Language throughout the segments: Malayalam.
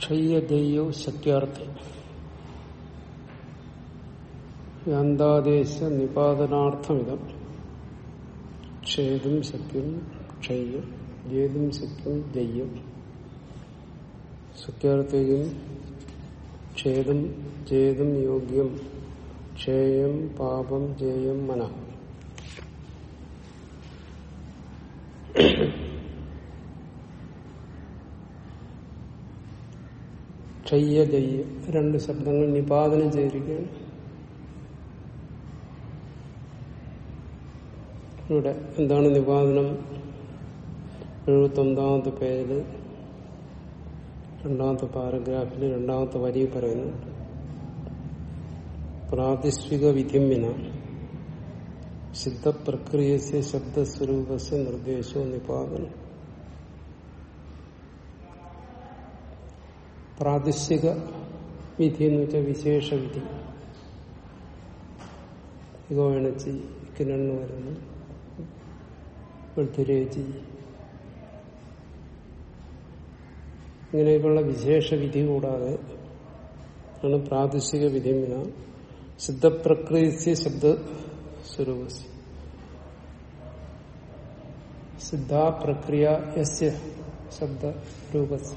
ക്ഷയ്യദേയോ ശക്യാർത്ഥി യാന്താദേശ നിപാതനാർത്ഥമിതം ക്ഷേതും ശക്യം ക്ഷയ്യം ജേതും ശക്യം ജയ്യം. ശക്യാർത്ഥിയും ക്ഷേതും ജേതും യോഗ്യം. ക്ഷേയം പാപം ജേയം മനഃ. ക്ഷയ്യ ജയ്യ രണ്ട് ശബ്ദങ്ങൾ നിപാതനം ചെയ്തിരിക്കുകയാണ്. ഇവിടെ എന്താണ് നിപാതനം? എഴുപത്തൊമ്പതാമത്തെ പേജിൽ രണ്ടാമത്തെ പാരഗ്രാഫിൽ രണ്ടാമത്തെ വരി പറയുന്നു. പ്രാതിഷ്ഠിക വിധിമ്യന സിദ്ധപ്രക്രിയസ്യ ശബ്ദസ്വരൂപസ്യ നിർദ്ദേശവും നിപാതനം. പ്രാദേശിക വിധി എന്ന് വെച്ചാൽ വിശേഷ വിധി. ഗോവണച്ചി കിരണ് വരുന്നു വെളുത്തുരേച്ചി ഇങ്ങനെയൊക്കെയുള്ള വിശേഷ വിധി കൂടാതെ ആണ് പ്രാദേശിക വിധി സിദ്ധപ്രക്രിയ ശബ്ദ സ്വരൂപ സിദ്ധാപ്രക്രിയ ശബ്ദ രൂപസ്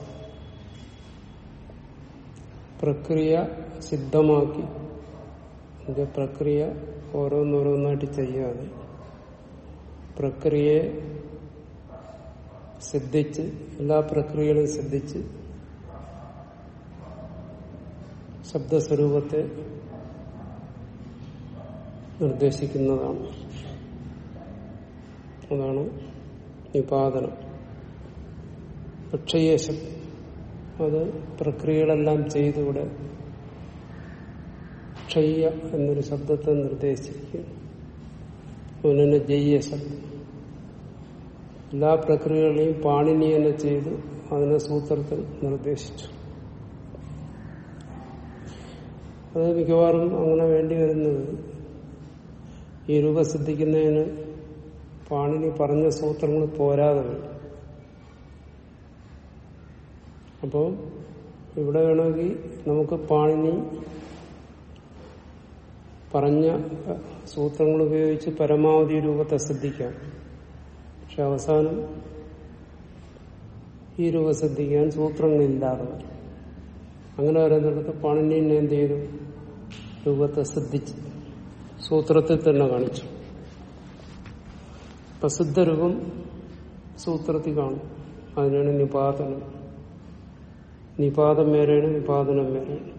പ്രക്രിയ സിദ്ധമാക്കി. അതിന്റെ പ്രക്രിയ ഓരോന്നോരോന്നായിട്ട് ചെയ്യാതെ പ്രക്രിയയെ സിദ്ധിച്ച് എല്ലാ പ്രക്രിയകളും സിദ്ധിച്ച് ശബ്ദസ്വരൂപത്തെ നിർദ്ദേശിക്കുന്നതാണ്. അതാണ് നിപാതനം പക്ഷയേശം. അത് പ്രക്രിയകളെല്ലാം ചെയ്തിവിടെ ക്ഷയ്യ എന്നൊരു ശബ്ദത്തെ നിർദ്ദേശിക്കും അതുപോലെ ജയ്യ ശബ്ദം. എല്ലാ പ്രക്രിയകളെയും പാണിനി തന്നെ ചെയ്ത് അതിനെ സൂത്രത്തിൽ നിർദ്ദേശിച്ചു. അത് മിക്കവാറും അങ്ങനെ വേണ്ടി വരുന്നത് ഈ രൂപ സിദ്ധിക്കുന്നതിന് പാണിനി പറഞ്ഞ സൂത്രങ്ങൾ പോരാതെ വരും. അപ്പോൾ ഇവിടെ വേണമെങ്കിൽ നമുക്ക് പാണിനി പറഞ്ഞ സൂത്രങ്ങൾ ഉപയോഗിച്ച് പരമാവധി രൂപത്തെ ശ്രദ്ധിക്കാം. പക്ഷെ അവസാനം ഈ രൂപ ശ്രദ്ധിക്കാൻ സൂത്രങ്ങളില്ലാതെ അങ്ങനെ വരുന്നിടത്ത് പാണിനിനെ എന്ത് ചെയ്തു? രൂപത്തെ ശ്രദ്ധിച്ച് സൂത്രത്തിൽ തന്നെ കാണിച്ചു. പ്രസിദ്ധ രൂപം സൂത്രത്തിൽ കാണും. അതിനാണ് നിപാതനം. നിപാതം വേറെയാണ് നിപാതനം വേറെയാണ്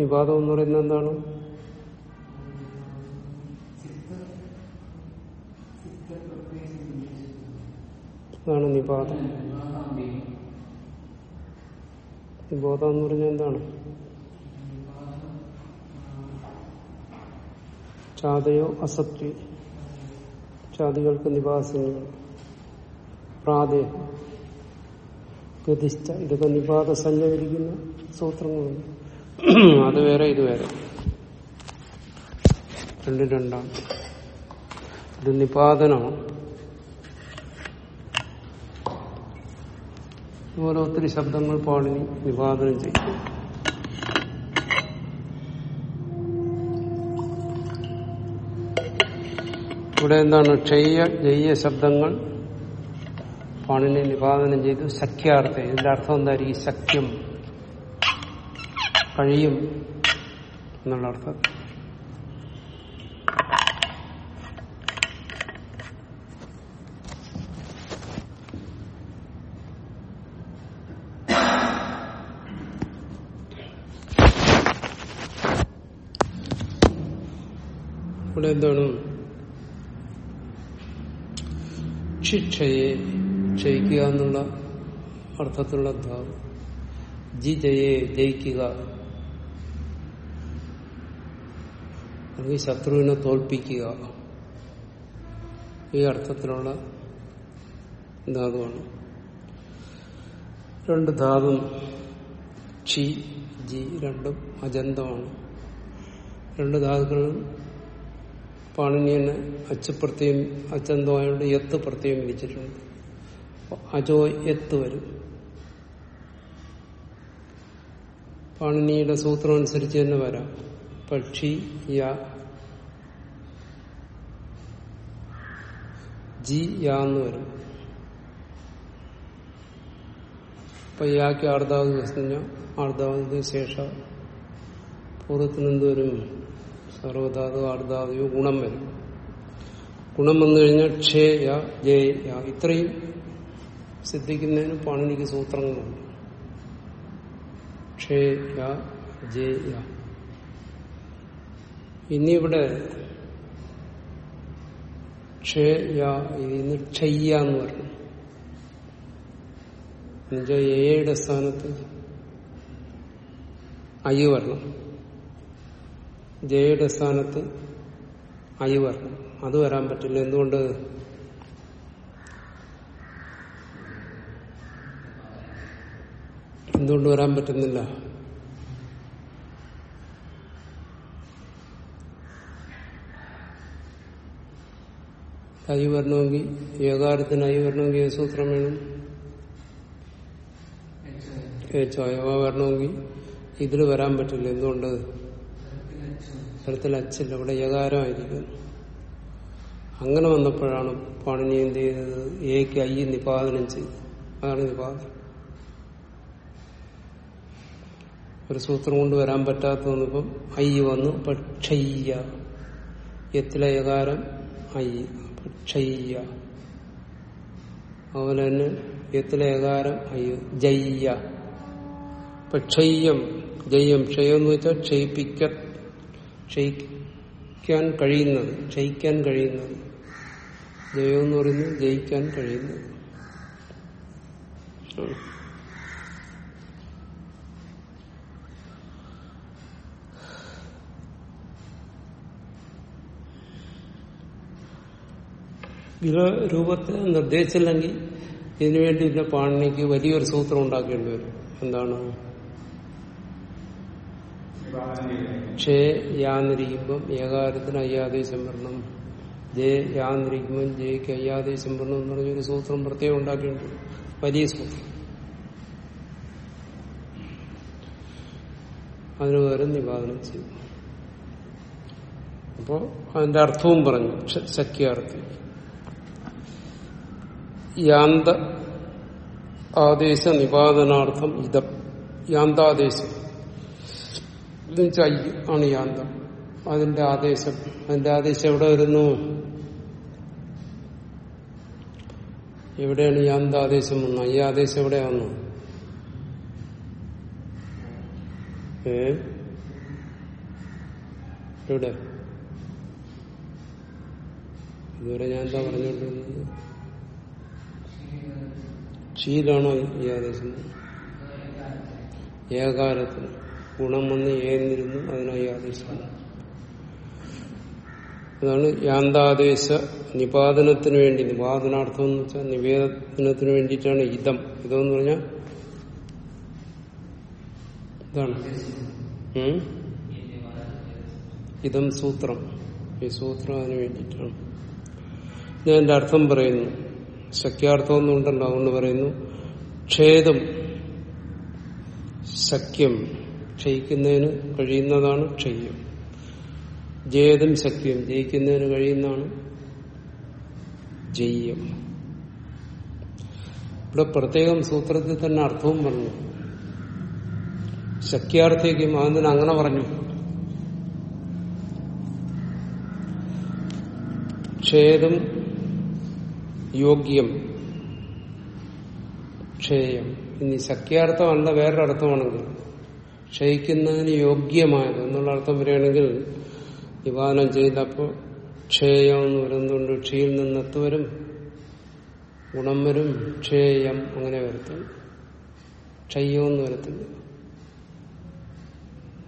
നിപാതം എന്ന് പറയുന്നത് എന്താണ്? അതാണ് നിപാതം. നിബോധം എന്ന് പറഞ്ഞാൽ എന്താണ്? ചാതയോ അസത്വി ചാതികൾക്ക് നിവാസിനികൾ പ്രാതേ ഗതിഷ്ഠ ഇതൊക്കെ നിപാത സഞ്ചരിക്കുന്ന സൂത്രങ്ങളുണ്ട്. അത് വേറെ ഇത് വേറെ. രണ്ടും രണ്ടാണ്. ഇത് നിപാതനമാണ്. ഇതുപോലെ ഒത്തിരി ശബ്ദങ്ങൾ പാടിനി നിപാതനം ചെയ്യും. ഇവിടെ എന്താണ് ക്ഷയ ജയ്യ ശബ്ദങ്ങൾ. പാണിനെ നിപാതനം ചെയ്തു സഖ്യാർത്ഥം. ഇതിന്റെ അർത്ഥം എന്തായിരിക്കും സഖ്യം കഴിയും എന്നുള്ള അർത്ഥം. ഇവിടെ എന്താണ്? ക്ഷിക്ഷയെ ക്ഷയിക്കുക എന്നുള്ള അർത്ഥത്തിലുള്ള ധാവ് ജി ജയെ ജയിക്കുക. അല്ലെങ്കിൽ ശത്രുവിനെ തോൽപ്പിക്കുക. ഈ അർത്ഥത്തിലുള്ള ധാതുവാണ്. രണ്ട് ധാതു ക്ഷി ജി രണ്ടും അജന്തമാണ്. രണ്ട് ധാതുക്കളും പാണിനിയന് അച്ചുപ്രത്യം അച്ചന്തമായോണ്ട് എത്ത് പ്രത്യേകം വിരിച്ചിട്ടുണ്ട് അജോ എത്ത് വരും. പാണിനിയുടെ സൂത്രം അനുസരിച്ച് തന്നെ വരാം. പക്ഷി യ ജി യാ എന്ന് വരും. അപ്പൊ യാക്ക് ആർദാവ് ദിവസം ആർദാവിന് ശേഷ പൂർവത്തിന് എന്ത് വരും? സർവധാതു ആർദാദിയോ ഗുണം വരും. ഗുണം വന്നു കഴിഞ്ഞാൽ ക്ഷേ യ ജയ ഇത്രയും സിദ്ധിക്കുന്നതിന് പാണിനിക്ക് സൂത്രങ്ങളുണ്ട്. ക്ഷേ യ ജയ യ. ഇനി ഇവിടെ ക്ഷേ എന്ന് പറഞ്ഞു. എന്നുവെച്ചാൽ എയുടെ സ്ഥാനത്ത് അയ്യു വരണം. ജയുടെ സ്ഥാനത്ത് അയ്യു വരണം. അത് വരാൻ പറ്റില്ല. എന്തുകൊണ്ട്? എന്തുകൊണ്ട് വരാൻ പറ്റുന്നില്ല? അയ്യ് വരണമെങ്കിൽ ഏകാരത്തിന് അയ്യ് വരണമെങ്കിൽ ഏത് സൂത്രം വേണം. വരണമെങ്കിൽ ഇതിൽ വരാൻ പറ്റില്ല. എന്തുകൊണ്ട്? തരത്തിൽ അച്ചില്ല ഇവിടെ ഏകാരമായിരിക്കുന്നു. അങ്ങനെ വന്നപ്പോഴാണ് പാണിനി എന്ത് ചെയ്തത്? എക്ക് ഐ നിപാതനം ചെയ്തത് അതാണ് നിപാതനം ഒരു സൂത്രം കൊണ്ട് വരാൻ പറ്റാത്ത വന്നപ്പം അയ്യ വന്നു. പക്ഷയ്യ എത്തിലെ ഏകാരം അയ്യ പക്ഷയ്യ അതുപോലെ തന്നെ എത്തിലെ ഏകാരം അയ്യ ജയ്യ. പക്ഷയ്യം ജയ്യം. ക്ഷയം എന്ന് വെച്ചാൽ ക്ഷയിപ്പിക്ക ക്ഷയിക്കാൻ കഴിയുന്നത്. ക്ഷയിക്കാൻ കഴിയുന്നത്. ജയം എന്ന് പറയുന്നത് ജയിക്കാൻ കഴിയുന്നത്. ഇത് രൂപത്തിൽ നിർദ്ദേശിച്ചില്ലെങ്കിൽ ഇതിനുവേണ്ടി ഇതിന്റെ പാണിനിക്ക് വലിയൊരു സൂത്രം ഉണ്ടാക്കേണ്ടി വരും. എന്താണ്? ക്ഷേ യാന്നിരിക്കുമ്പം ഏകാരത്തിന് അയ്യാദേശം വരണം ജയ യാന്നിരിക്കുമ്പം ജയ്ക്ക് അയ്യാദേശം വരണം എന്ന് പറഞ്ഞൊരു സൂത്രം പ്രത്യേകം ഉണ്ടാക്കേണ്ടി വലിയ സൂത്രം. അതിന് പകരം നിവാദനം ചെയ്യും. അപ്പോ അതിന്റെ അർത്ഥവും പറഞ്ഞു. ശക്യാർത്ഥി യാന്ത ആദേശ നിപാതനാർത്ഥം ഇതം. യാന്താദേശം. എന്നുവെച്ചാൽ ആണ് യാന്തം. അതിന്റെ ആദേശം. അതിന്റെ ആദേശം എവിടെ വരുന്നു? എവിടെയാണ് യാന്താദേശം വന്നു ഈ ആദേശം എവിടെ വന്നു ഏ? എവിടെ? ഇതുവരെ ഞാൻ എന്താ പറഞ്ഞുകൊണ്ടിരുന്നത്? ക്ഷീലാണോ ഈ ആദേശം ഏകാരത്തിന് ഗുണം വന്ന് ഏന്നിരുന്നു അതിനായി ആദേശിക്കുന്നു അതാണ് യാന്താദേശ നിപാതനത്തിന് വേണ്ടി. നിപാതനാർത്ഥം എന്ന് വെച്ചാൽ നിവേദനത്തിന് വേണ്ടിയിട്ടാണ് ഇതം. ഇതെന്ന് പറഞ്ഞാൽ ഇതാണ്? ഇതം സൂത്രം. ഈ സൂത്രം അതിന് വേണ്ടിയിട്ടാണ്. ഞാൻ എന്റെ അർത്ഥം പറയുന്നു. ശക്യാർത്ഥം ഒന്നുണ്ടല്ലോ അതുകൊണ്ട് പറയുന്നു ക്ഷേദം സഖ്യം. ക്ഷയിക്കുന്നതിന് കഴിയുന്നതാണ് ക്ഷയ്യം ജേതം സഖ്യം ജയിക്കുന്നതിന് കഴിയുന്നതാണ് ജയ്യം. ഇവിടെ പ്രത്യേകം സൂത്രത്തിൽ തന്നെ അർത്ഥവും പറഞ്ഞു. ശക്യാർത്ഥിക്കും അതിന് അങ്ങനെ പറഞ്ഞു. ക്ഷേദം യോഗ്യം ക്ഷേയം. ഇനി ശക്യാർത്ഥമല്ല വേറൊരർത്ഥമാണെങ്കിൽ ക്ഷയിക്കുന്നതിന് യോഗ്യമായത് എന്നുള്ള അർത്ഥം വരികയാണെങ്കിൽ വിവാദനം ചെയ്തപ്പോൾ ക്ഷേയം എന്ന് വരുന്നുണ്ട് ക്ഷീയിൽ നിന്നെത്ത് വരും ഗുണം വരും ക്ഷേയം അങ്ങനെ വരുത്തും. ക്ഷയ്യം എന്ന് വരത്തില്ല.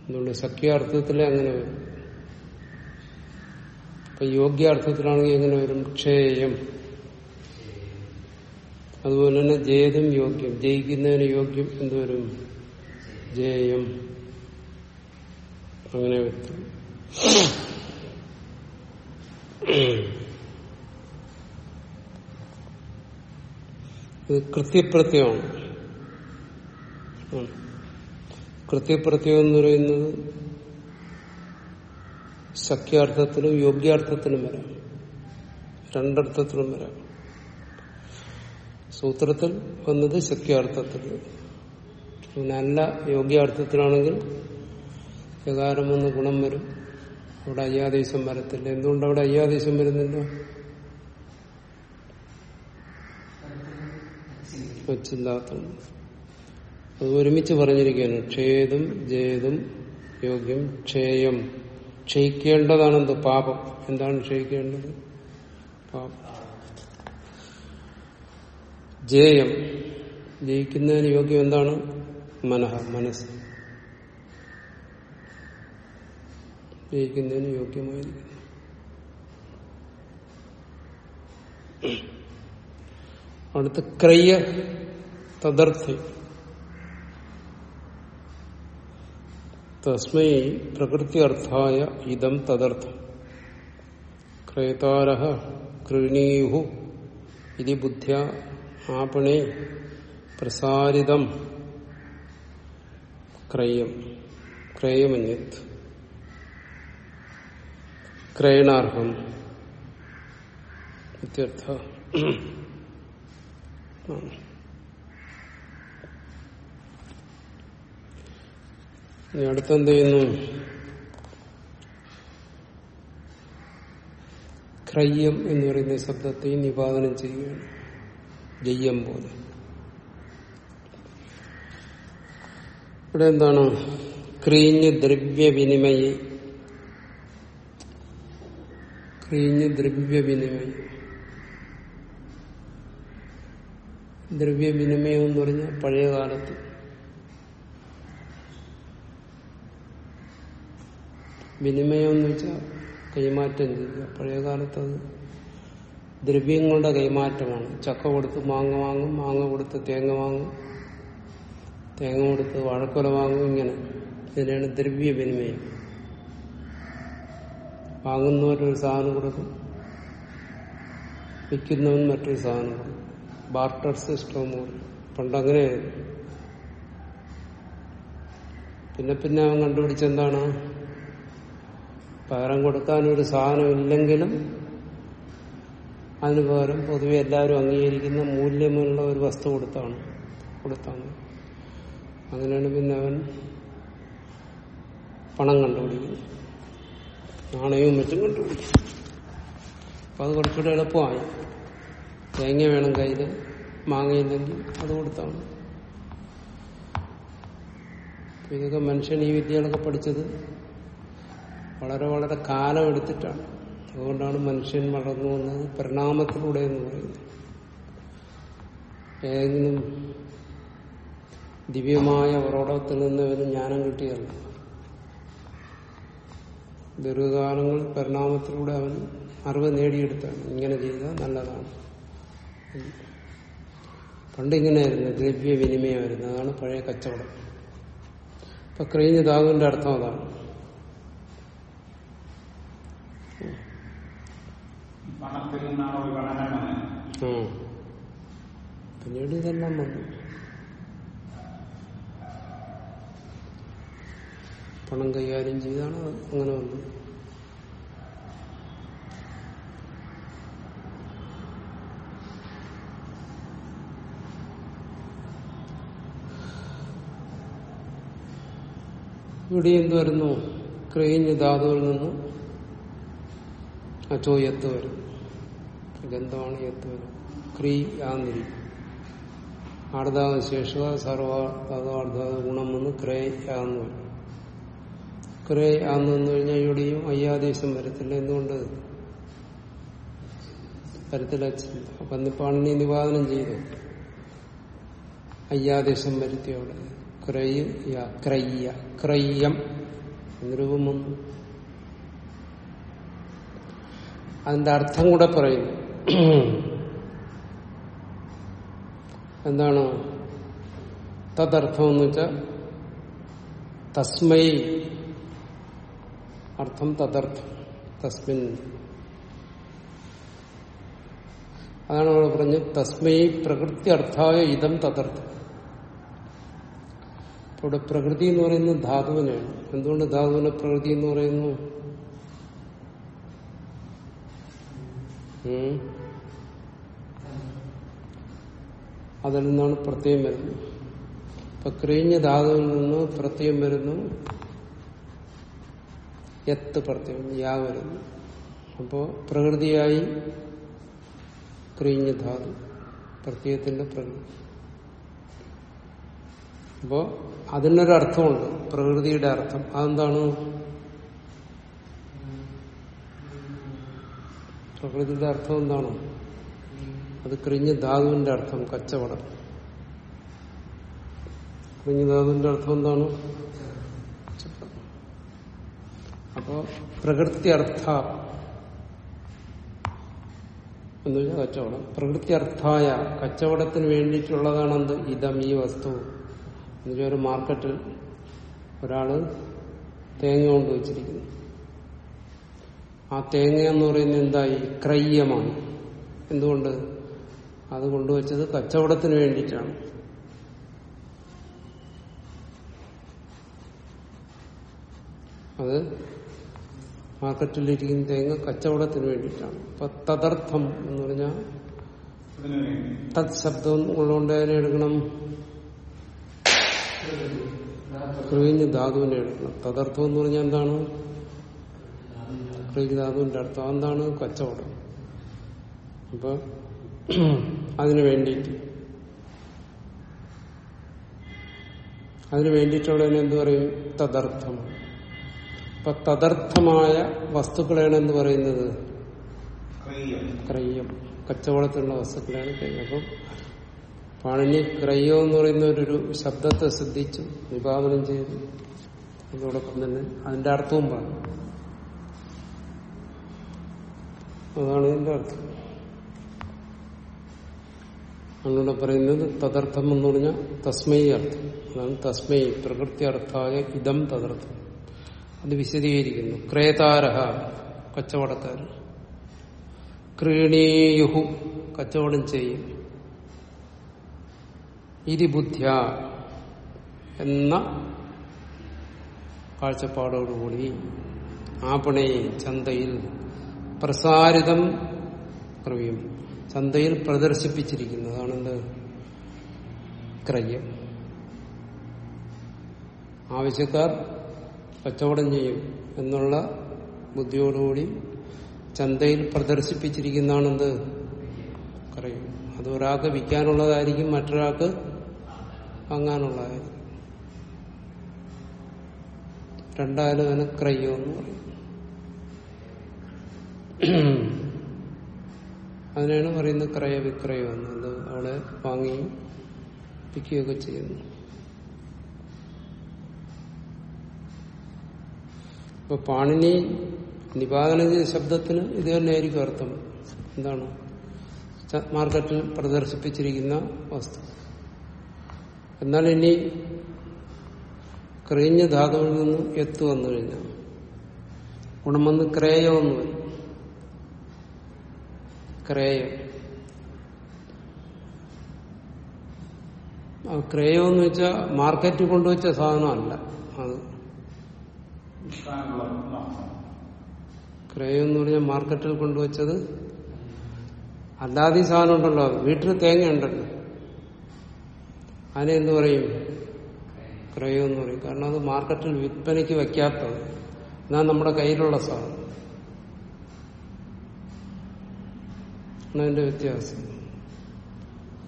എന്തുകൊണ്ട് സഖ്യാർത്ഥത്തിലെ അങ്ങനെ വരും? അപ്പൊ യോഗ്യാർത്ഥത്തിലാണെങ്കിൽ എങ്ങനെ വരും? ക്ഷേയം. അതുപോലെ തന്നെ ജയതും യോഗ്യം. ജയിക്കുന്നതിന് യോഗ്യം എന്തുവരും? ജയം. അങ്ങനെ വ്യക്തം ഇത് കൃത്യപ്രത്യമാണ് കൃത്യപ്രത്യം എന്ന് പറയുന്നത് സഖ്യാർത്ഥത്തിനും യോഗ്യാർത്ഥത്തിനും വരാം. രണ്ടർത്ഥത്തിലും വരാം. സൂത്രത്തിൽ വന്നത് ശക്യാർത്ഥത്തിൽ നല്ല യോഗ്യാർത്ഥത്തിലാണെങ്കിൽ വികാരം വന്ന് ഗുണം വരും. അവിടെ അയ്യാദേശം വരത്തില്ല. എന്തുകൊണ്ട് അവിടെ അയ്യാദേശം വരുന്നില്ല? അത് ഒരുമിച്ച് പറഞ്ഞിരിക്കുകയാണ്. ക്ഷേതും ജേതും യോഗ്യം ക്ഷേയം. ക്ഷയിക്കേണ്ടതാണെന്ത്? പാപം. എന്താണ് ക്ഷയിക്കേണ്ടത്? പാപം. ജേയം. ജയിക്കുന്നതിന് യോഗ്യം എന്താണ്? മനഃ മനസ്സ്. ജയിക്കുന്നതിന് യോഗ്യമായിരിക്കുന്നു. അടുത്ത് ക്രയ തദർത്ഥി. തസ്മൈ പ്രകൃതി അർത്ഥായ ഇതം തദർത്ഥം. ക്രേതാര ക്രീണീയു ഇതി ബുദ്ധ്യ ആപണേ പ്രസാരിതം. ക്രയം. ക്രയമന്യത് ക്രയണാർഹം. ഇത്യർത്ഥ. അടുത്തെന്ത് ചെയ്യുന്നു ക്രയ്യം എന്ന് പറയുന്ന ശബ്ദത്തെ നിപാതനം ചെയ്യുകയാണ്. ജയ്യം പോലെ. ഇവിടെ എന്താണ്? ക്രീഞ്ഞ് ദ്രവ്യവിനിമയ ക്രീഞ്ഞ് ദ്രവ്യവിനിമയ ദ്രവ്യവിനിമയം എന്ന് പറഞ്ഞ പഴയ കാലത്ത്. വിനിമയം എന്ന് വെച്ചാൽ കൈമാറ്റം ചെയ്യുക. പഴയ കാലത്ത് അത് ദ്രവ്യങ്ങളുടെ കൈമാറ്റമാണ്. ചക്ക കൊടുത്ത് മാങ്ങ വാങ്ങും മാങ്ങ കൊടുത്ത് തേങ്ങ വാങ്ങും തേങ്ങ കൊടുത്ത് വാഴക്കൊല വാങ്ങും ഇങ്ങനെ. ഇതിനാണ് ദ്രവ്യവിനിമയം. വാങ്ങുന്നവരൊരു സാധനം കൊടുക്കും വിൽക്കുന്നവൻ മറ്റൊരു സാധനം കൊടുക്കും. ബാർട്ടർ സിസ്റ്റം പണ്ടങ്ങനെയായിരുന്നു പിന്നെ പിന്നെ അവൻ കണ്ടുപിടിച്ചെന്താണ്? പകരം കൊടുക്കാൻ ഒരു സാധനം ഇല്ലെങ്കിലും അതിന് പകരം പൊതുവെ എല്ലാവരും അംഗീകരിക്കുന്ന മൂല്യമുള്ള ഒരു വസ്തു കൊടുത്താണ്. കൊടുത്താണ്. അങ്ങനെയാണ് പിന്നെ അവൻ പണം കണ്ടുപിടിക്കുന്നത്. നാണയവും മറ്റും കണ്ടുപിടിക്കും അപ്പൊ അത് കുറച്ചുകൂടെ എളുപ്പമായി. തേങ്ങ വേണം കയ്യിൽ മാങ്ങയില്ലെങ്കിൽ അത് കൊടുത്താണ്. ഇതൊക്കെ മനുഷ്യൻ ഈ വിദ്യകളൊക്കെ പഠിച്ചത് വളരെ വളരെ കാലം എടുത്തിട്ടാണ്. അതുകൊണ്ടാണ് മനുഷ്യൻ വളർന്നു വന്നത് പരിണാമത്തിലൂടെ എന്ന് പറയുന്നത്. ഏതെങ്കിലും ദിവ്യമായ ഉറവിടത്തിൽ നിന്ന് ഒരു ജ്ഞാനം കിട്ടിയല്ല ദീർഘകാലങ്ങൾ പരിണാമത്തിലൂടെ അവൻ അറിവ് നേടിയെടുത്താണ്. ഇങ്ങനെ ചെയ്താൽ നല്ലതാണ്. പണ്ടിങ്ങനെയായിരുന്നു ദ്രവ്യവിനിമയമായിരുന്നു അതാണ് പഴയ കച്ചവടം. ഇപ്പൊ ക്രീഞ്ഞ് താകുവിന്റെ അർത്ഥം അതാണ്. നിന്നാണ് ഒരു വന്നത് പിന്നീട് ഇതെല്ലാം വന്നു പണം കൈകാര്യം ചെയ്താണ് അങ്ങനെ വന്നത്. ഇവിടെ എന്ത് വരുന്നു ക്രയിഞ്ഞ് ധാതുവിൽ നിന്ന് അച്ചോ എത്ത് വരും. ഗന്ധമാണ് എത്ത് വരും. ക്രീ ആന്നിരി ആർദ്ധാവ് ശേഷ സർവാർദ്ധാവ് ഗുണം വന്ന് ക്രേ ആന്ന് വരും. ക്രേ ആന്ന് വന്നു കഴിഞ്ഞാൽ ഇവിടെയും അയ്യാദേശം വരത്തില്ല. എന്തുകൊണ്ട്? വരത്തില്ല അപ്പൊ നിവാദനം ചെയ്തു. അയ്യാദേശം വരുത്തി അവിടെ ക്രയ ക്രയ്യ ക്രയ്യം എന്ന രൂപം വന്നു. അതിന്റെ അർത്ഥം കൂടെ പറയുന്നു എന്താണ്? തദർത്ഥം എന്ന് വെച്ചാൽ തസ്മൈ. അർത്ഥം തദർത്ഥം. തസ്മിൻ. അതാണ് അവിടെ പറഞ്ഞത് തസ്മൈ പ്രകൃതി അർത്ഥായ ഇതം തദർത്ഥം. ഇവിടെ പ്രകൃതി എന്ന് പറയുന്നത് ധാതുവിനെയാണ്. എന്തുകൊണ്ട് ധാതുവിനെ പ്രകൃതി എന്ന് പറയുന്നു? അതിൽ നിന്നാണ് പ്രത്യയം വരുന്നത്. ഇപ്പൊ ക്രീഞ്ഞ ധാതുവിൽ നിന്ന് പ്രത്യയം വരുന്നു. എത്ത് പ്രത്യം യാ വരുന്നു. അപ്പോ പ്രകൃതിയായി ക്രീഞ്ഞ ധാതു പ്രത്യയത്തിന്റെ പ്രകൃതി. അപ്പോ അതിനൊരർത്ഥമുണ്ട് പ്രകൃതിയുടെ അർത്ഥം. അതെന്താണ്? പ്രകൃതിയുടെ അർത്ഥം എന്താണ്? അത് ക്രിഞ്ഞ ധാതുവിന്റെ അർത്ഥം കച്ചവടം. ക്രിഞ്ഞ ധാതുവിന്റെ അർത്ഥം എന്താണ്? അപ്പോ പ്രകൃതി അർത്ഥ എന്ന് വെച്ചാൽ കച്ചവടം. പ്രകൃതി അർത്ഥായ കച്ചവടത്തിന് വേണ്ടിയിട്ടുള്ളതാണ് എന്ത് ഇതം ഈ വസ്തു. എന്നുവെച്ചാൽ ഒരു മാർക്കറ്റിൽ ഒരാൾ തേങ്ങ കൊണ്ട് വെച്ചിരിക്കുന്നു. ആ തേങ്ങ എന്ന് പറയുന്നത് എന്തായി ക്രയ്യമാണ്. എന്തുകൊണ്ട്? അത് കൊണ്ടുവച്ചത് കച്ചവടത്തിന് വേണ്ടിയിട്ടാണ്. അത് മാർക്കറ്റിലിരിക്കുന്ന തേങ്ങ കച്ചവടത്തിന് വേണ്ടിയിട്ടാണ്. അപ്പൊ തദർത്ഥം എന്ന് പറഞ്ഞാൽ തത് ശബ്ദം ഉള്ളതുകൊണ്ട് അതിനെ എടുക്കണം. ക്രീഞ്ഞ് ധാതുവിനെ എടുക്കണം. തദർത്ഥം എന്ന് പറഞ്ഞാൽ എന്താണ്? ധാതുവിന്റെ അർത്ഥം എന്താണ് കച്ചവടം? അപ്പൊ അതിനു വേണ്ടിയിട്ട്. അതിനു വേണ്ടിയിട്ടുള്ളതിന് എന്ത് പറയും? തദർത്ഥം. അപ്പൊ തദർത്ഥമായ വസ്തുക്കളെയാണ് എന്ന് പറയുന്നത്? ക്രിയം. ക്രയ്യം കച്ചവടത്തിലുള്ള വസ്തുക്കളാണ് ക്രയ്യം അപ്പം പാണിനി ക്രയ്യം എന്ന് പറയുന്ന ഒരു ശബ്ദത്തെ ശ്രദ്ധിച്ചു വിഭാവനം ചെയ്തു അതോടൊപ്പം തന്നെ അതിന്റെ അർത്ഥവും പറഞ്ഞു. അതാണ് ഇതിന്റെ അർത്ഥം. അങ്ങനെ പറയുന്നത് തദർത്ഥം എന്ന് പറഞ്ഞാൽ തസ്മൈ അർത്ഥം. അതാണ് തസ്മൈ പ്രകൃതി അർത്ഥായ ഇതം തദർത്ഥം. അത് വിശദീകരിക്കുന്നു. ക്രേതാരഹ കച്ചവടക്കാർ ക്രീണീയുഹു കച്ചവടം ചെയ്യും ഇതി ബുദ്ധ്യ എന്ന കാഴ്ചപ്പാടോടുകൂടി ആപണേ ചന്തയിൽ പ്രസാരിതം ക്രവ്യം ചന്തയിൽ പ്രദർശിപ്പിച്ചിരിക്കുന്നതാണ് എന്ത് ക്രയം. ആവശ്യക്കാർ കച്ചവടം ചെയ്യും എന്നുള്ള ബുദ്ധിയോടുകൂടി ചന്തയിൽ പ്രദർശിപ്പിച്ചിരിക്കുന്നതാണെന്ത്? ക്രയം. അത് ഒരാൾക്ക് വിൽക്കാനുള്ളതായിരിക്കും മറ്റൊരാൾക്ക് വാങ്ങാനുള്ളതായിരിക്കും. രണ്ടായാലും അതിന് ക്രയം എന്ന് പറയും. അതിനാണ് പറയുന്നത് ക്രയവിക്രയം എന്ന് അത് അവിടെ വാങ്ങുകയും വിൽക്കുകയൊക്കെ ചെയ്യുന്നു. ഇപ്പൊ പാണിനി നിപാതന ശബ്ദത്തിന് ഇത് തന്നെയായിരിക്കും അർത്ഥം. എന്താണ്? മാർക്കറ്റിൽ പ്രദർശിപ്പിച്ചിരിക്കുന്ന വസ്തു. എന്നാൽ ഇനി ക്രയിഞ്ഞ ധാതുവിൽ നിന്ന് എത്തു വന്നു കഴിഞ്ഞാൽ ഗുണം വന്ന് ക്രേയം വരും. ക്രേയം. ക്രേയം എന്ന് വെച്ചാൽ മാർക്കറ്റിൽ കൊണ്ടുവച്ച സാധനമല്ല. അത് ക്രയം എന്ന് പറഞ്ഞാൽ മാർക്കറ്റിൽ കൊണ്ടുവച്ചത്. അല്ലാതെ സാധനം ഉണ്ടല്ലോ. വീട്ടിൽ തേങ്ങ ഉണ്ടല്ലോ. അതിനെ എന്ത് പറയും? ക്രയം എന്ന് പറയും. കാരണം അത് മാർക്കറ്റിൽ വിൽപ്പനയ്ക്ക് വയ്ക്കാത്തത്. എന്നാൽ നമ്മുടെ കയ്യിലുള്ള സാധനം. ആണ് അതിന്റെ വ്യത്യാസം.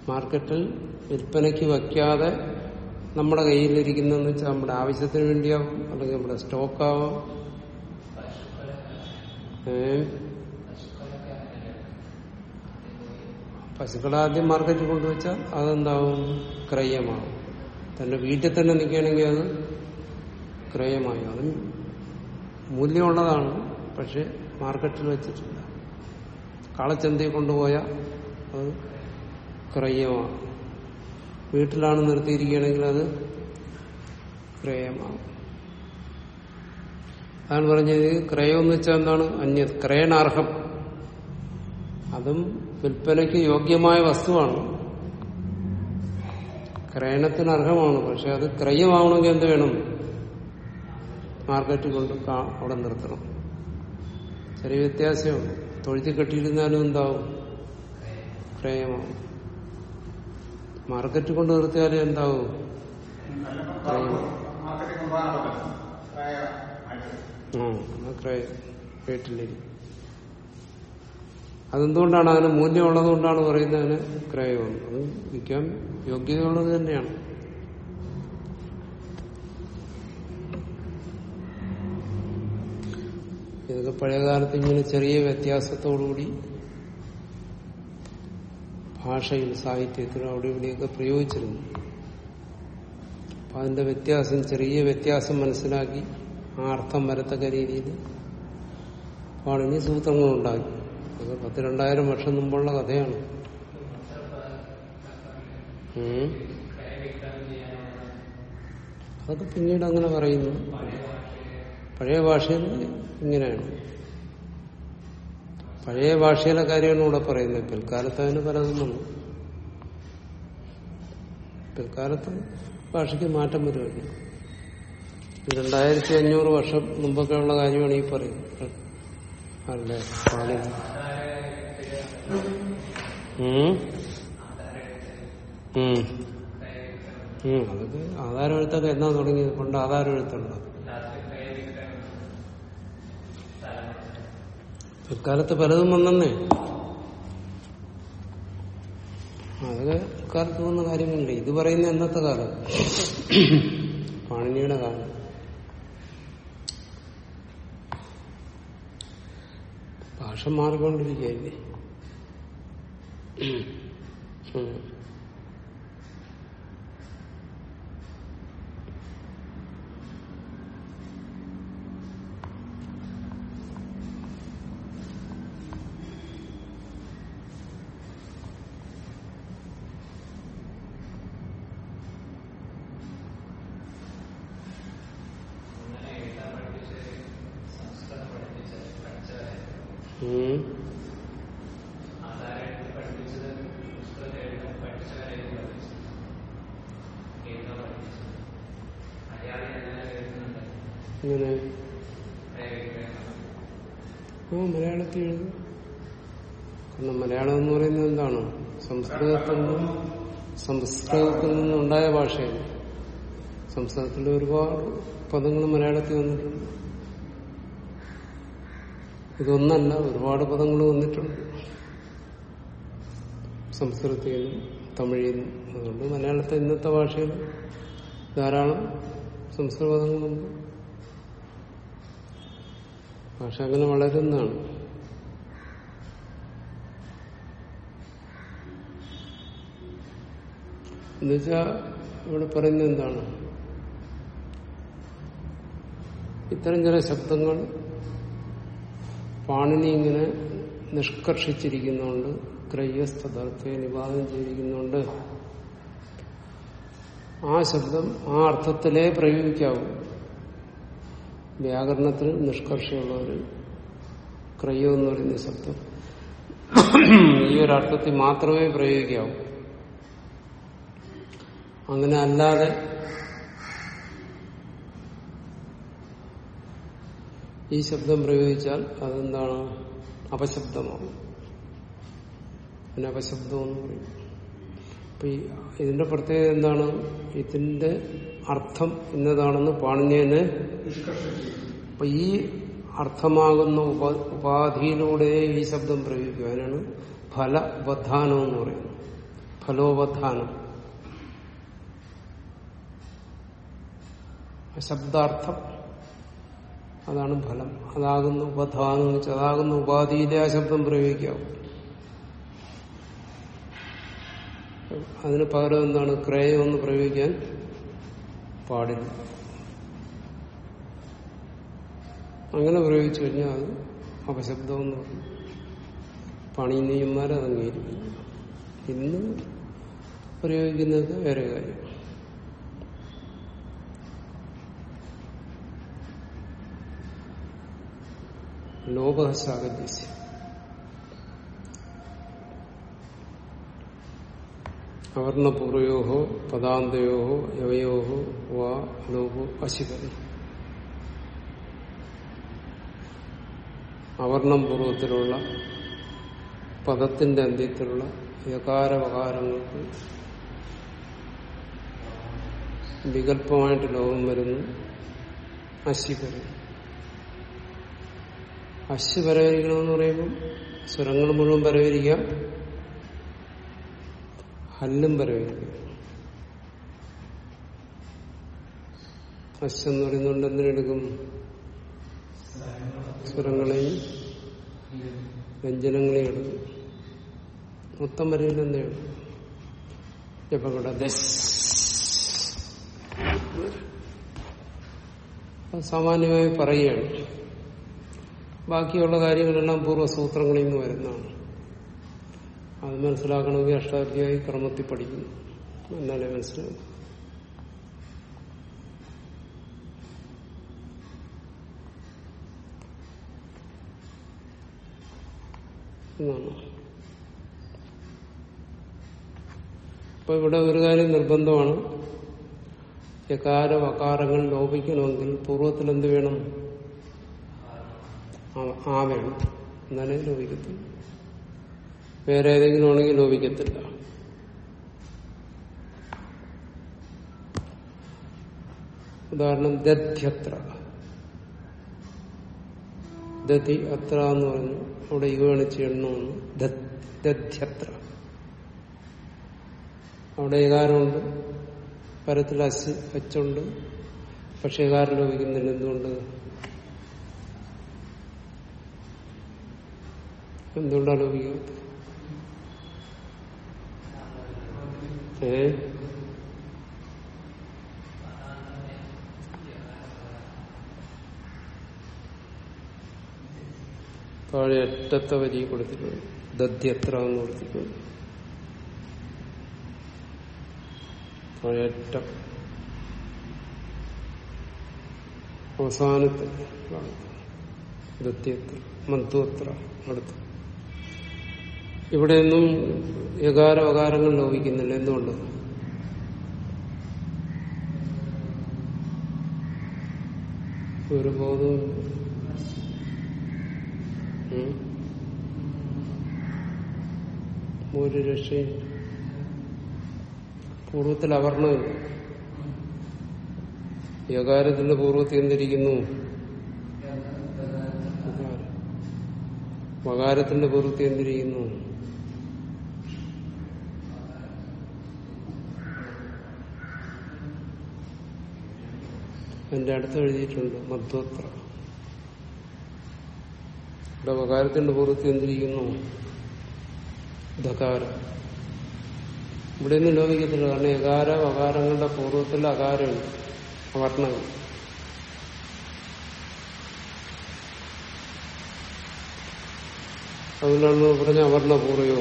മാർക്കറ്റിൽ വിൽപ്പനയ്ക്ക് വയ്ക്കാതെ നമ്മുടെ കയ്യിലിരിക്കുന്നതെന്ന് വെച്ചാൽ നമ്മുടെ ആവശ്യത്തിന് വേണ്ടിയാവും അല്ലെങ്കിൽ നമ്മുടെ സ്റ്റോക്കാവാം? പശുക്കളെ ആദ്യം മാർക്കറ്റിൽ കൊണ്ടുവച്ചാൽ അതെന്താവും? ക്രയമാവും. തന്റെ വീട്ടിൽ തന്നെ നിൽക്കുകയാണെങ്കിൽ അത് ക്രയമായി. അതും മൂല്യമുള്ളതാണ്. പക്ഷെ മാർക്കറ്റിൽ വെച്ചിട്ടില്ല. കാളച്ചന്തയിൽ കൊണ്ടുപോയ അത് ക്രയമാണ്. വീട്ടിലാണ് നിർത്തിയിരിക്കുകയാണെങ്കിൽ അത് ക്രയമാണ്. അതാണ് പറഞ്ഞത് ക്രയം എന്ന് വെച്ചാൽ എന്താണ്? അന്യ ക്രയണാർഹം. അതും വിൽപ്പനയ്ക്ക് യോഗ്യമായ വസ്തുവാണ്. ക്രയണത്തിന് അർഹമാണ്. പക്ഷെ അത് ക്രയമാവണമെങ്കിൽ എന്ത് വേണം? മാർക്കറ്റിൽ കൊണ്ട് അവിടെ നിർത്തണം. ചെറിയ വ്യത്യാസമാണ് തൊഴുത്തി കെട്ടിയിരുന്നാലും എന്താവും? ക്രയമാവും മാർക്കറ്റ് കൊണ്ട് നിർത്തിയാലും എന്താവും? ക്രയം അതെന്തുകൊണ്ടാണ് അതിന് മൂല്യമുള്ളത് കൊണ്ടാണ് പറയുന്നത് അതിന് ക്രയമെന്ന് അത് വിൽക്കാൻ യോഗ്യതയുള്ളത് തന്നെയാണ്. ഇതൊക്കെ പഴയകാലത്ത് ഇങ്ങനെ ചെറിയ വ്യത്യാസത്തോടുകൂടി ഭാഷയിൽ സാഹിത്യത്തിലും അവിടെ ഇവിടെയൊക്കെ പ്രയോഗിച്ചിരുന്നു. അപ്പൊ അതിന്റെ വ്യത്യാസം ചെറിയ വ്യത്യാസം മനസ്സിലാക്കി ആ അർത്ഥം വരത്തക്ക രീതിയിൽ പാടിനി സൂത്രങ്ങളുണ്ടാക്കി അത് പത്ത് രണ്ടായിരം വർഷം മുമ്പുള്ള കഥയാണ്. അതൊക്കെ പിന്നീട് അങ്ങനെ പറയുന്നു. പഴയ ഭാഷയിൽ ഇങ്ങനെയാണ്. പഴയ ഭാഷയിലെ കാര്യമാണ് ഇവിടെ പറയുന്നത്. പിൽക്കാലത്ത് അതിന് പലതും പിൽക്കാലത്ത് ഭാഷയ്ക്ക് മാറ്റം വരുമല്ലോ രണ്ടായിരത്തി അഞ്ഞൂറ് വർഷം മുമ്പൊക്കെ ഉള്ള കാര്യമാണ് ഈ പറയുന്നത്. അല്ലേ. അതൊക്കെ ആധാരം എഴുത്തൊക്കെ എന്നാ തുടങ്ങിയത്. പണ്ട് ആധാരം എഴുത്തുണ്ട് പിൽക്കാലത്ത് പലതും വന്നെന്നേ. അതൊക്കെ കാലത്ത് വന്ന കാര്യങ്ങളുണ്ട് ഇത് പറയുന്ന എന്നത്തെ കാലം. പാണിനിയുടെ കാലം. ഭാഷ മാറിക്കൊണ്ടിരിക്കുകയല്ലേ ഉം. ഉം. ഇങ്ങനെ ആ മലയാളത്തിൽ എഴുതും കാരണം മലയാളം എന്ന് പറയുന്നത് എന്താണ് സംസ്കൃതത്തിൽ നിന്നും സംസ്കൃതത്തിൽ നിന്നുണ്ടായ ഭാഷയാണ് സംസ്കൃതത്തിൽ ഒരുപാട് പദങ്ങൾ മലയാളത്തിൽ വന്നിട്ടുണ്ട്. ഇതൊന്നല്ല ഒരുപാട് പദങ്ങൾ വന്നിട്ടുണ്ട്. സംസ്കൃതത്തിൽ നിന്നും തമിഴിൽ നിന്നും അതുകൊണ്ട് മലയാളത്തെ ഇന്നത്തെ ഭാഷയിൽ ധാരാളം സംസ്കൃത പദങ്ങളുണ്ട്. ഭാഷ അങ്ങനെ വളരുന്നതാണ്. എന്നുവെച്ചാ ഇവിടെ പറയുന്നത് എന്താണ്? ഇത്തരം ചില ശബ്ദങ്ങൾ പാണിനി ഇങ്ങനെ നിഷ്കർഷിച്ചിരിക്കുന്നുണ്ട് ക്രയ്യസ്ഥതർത്ഥയെ നിവാദം ചെയ്തിരിക്കുന്നുണ്ട്. ആ ശബ്ദം ആ അർത്ഥത്തിലേ പ്രയോഗിക്കാവൂ. വ്യാകരണത്തിൽ നിഷ്കർഷയുള്ളവർ ക്രയോ എന്ന് പറയുന്ന ശബ്ദം. ഈ ഒരു അർത്ഥത്തിൽ മാത്രമേ പ്രയോഗിക്കാവൂ. അങ്ങനെ അല്ലാതെ ഈ ശബ്ദം പ്രയോഗിച്ചാൽ അതെന്താണ്? അപശബ്ദമാണ്. പിന്നെ അപശബ്ദം എന്ന് പറയും. അപ്പൊ ഈ ഇതിന്റെ പ്രത്യേകത എന്താണ്? ഇതിന്റെ അർത്ഥം ഇന്നതാണെന്ന് പാണിനിയനെ അപ്പൊ ഈ അർത്ഥമാകുന്ന ഉപ ഉപാധിയിലൂടെ ഈ ശബ്ദം പ്രയോഗിക്കും അതിനാണ് ഫല ഉപധാനം എന്ന് പറയുന്നത്. ഫലോപധാനം. ശബ്ദാർത്ഥം അതാണ് ഫലം. അതാകുന്ന ഉപധാനം എന്ന് വെച്ചാൽ അതാകുന്ന ഉപാധിയിലെ ആ ശബ്ദം പ്രയോഗിക്കാവും അതിന് പകരം എന്താണ്? ക്രയം എന്ന് പ്രയോഗിക്കാൻ പാടില്ല. അങ്ങനെ പ്രയോഗിച്ചു കഴിഞ്ഞാൽ അത് അപശബ്ദം എന്ന് പറയും. പണിനീയന്മാർ അത് അംഗീകരിക്കില്ല ഇന്ന് പ്രയോഗിക്കുന്നത് വേറെ കാര്യം ലോപസാഗത്യസ്യ അവർണപൂർവയോഹോ പദാന്തയോഹോ യവയോഹോ വാ ലോഹോ അശിപൻ അവർണം പൂർവത്തിലുള്ള പദത്തിന്റെ അന്ത്യത്തിലുള്ള യകാരവകാരങ്ങൾക്ക് വികല്പമായിട്ട് ലോകം വരുന്നു അശി വരും അശി പരവരിക്കണമെന്ന് പറയുമ്പോൾ സ്വരങ്ങൾ മുഴുവൻ പരവരിക്കാം. ഹല്ലും പരവരിക്കാം. അശ് എന്ന് പറയുന്നുണ്ട് എന്തിനെടുക്കും സ്വരങ്ങളെയും വ്യഞ്ജനങ്ങളെയും എടുക്കും. മൊത്തം ഇവിടെ ദസ് അത് സാമാന്യമായി പറയുകയാണ്. ബാക്കിയുള്ള കാര്യങ്ങളെല്ലാം പൂർവസൂത്രങ്ങളിൽ നിന്ന് വരുന്നതാണ്. അത് മനസ്സിലാക്കണമെങ്കിൽ അഷ്ടാധ്യായി ക്രമത്തിൽ പഠിക്കുന്നു. എന്നാലേ മനസ്സിലാക്കും അപ്പൊ ഇവിടെ ഒരു കാര്യം നിർബന്ധമാണ്. യകാര വകാരങ്ങൾ ലോപിക്കണമെങ്കിൽ പൂർവത്തിൽ എന്ത് വേണം? ആ- വേണം. എന്നാലേ ലോപിക്കത്തില്ല വേറെ ഏതെങ്കിലും ആണെങ്കിൽ ലോപിക്കത്തില്ല. ഉദാഹരണം ദധ്യത്ര ദതി അത്ര എന്ന് പറഞ്ഞു. അവിടെ യുവാണ് എണ്ണമെന്ന് ദധ്യത്ര അവിടെ ഏകാരമുണ്ട്. പരത്തിൽ അസ് അച്ചുണ്ട്. പക്ഷെ ഏകാരം ലോപിക്കുന്നില്ല. എന്തുകൊണ്ട്? എന്തുകൊണ്ടാണ് ലോപിക്കാത്തത് ഏ? താഴെ അറ്റത്തെ വരി കൊടുത്തിട്ടുണ്ട്. ദധ്യത്ര എന്ന് കൊടുത്തിട്ടുണ്ട്. താഴെ അറ്റം. അവസാനത്തെ ദത്യത്ര മധ്വത്ര അടുത്ത്. ഇവിടെയൊന്നും യകാര വകാരങ്ങൾ ലോപിക്കുന്നില്ല. എന്തുകൊണ്ട്? ഒരു ബോധവും. ഒരു രക്ഷയും പൂർവത്തിൽ അവർണമില്ല യകാരത്തിന്റെ പൂർവത്തിൽ എന്തിരിക്കുന്നു? മകാരത്തിന്റെ പൂർവത്തിൽ എന്തിരിക്കുന്നു? എന്റെ അടുത്ത് എഴുതിയിട്ടുണ്ട് മധ്വത്ര. ഇവിടെ വകാരത്തിന്റെ പുറത്ത് എന്തിരിക്കുന്നു? ധകാരം. ഇവിടെ നിന്ന് ലോപിക്കത്തില്ല കാരണം എകാര വകാരങ്ങളുടെ പൂർവത്തിൽ അകാരമുണ്ട് വർണങ്ങൾ അതുകൊണ്ടാണ് പറഞ്ഞ അവർണപൂർവയോ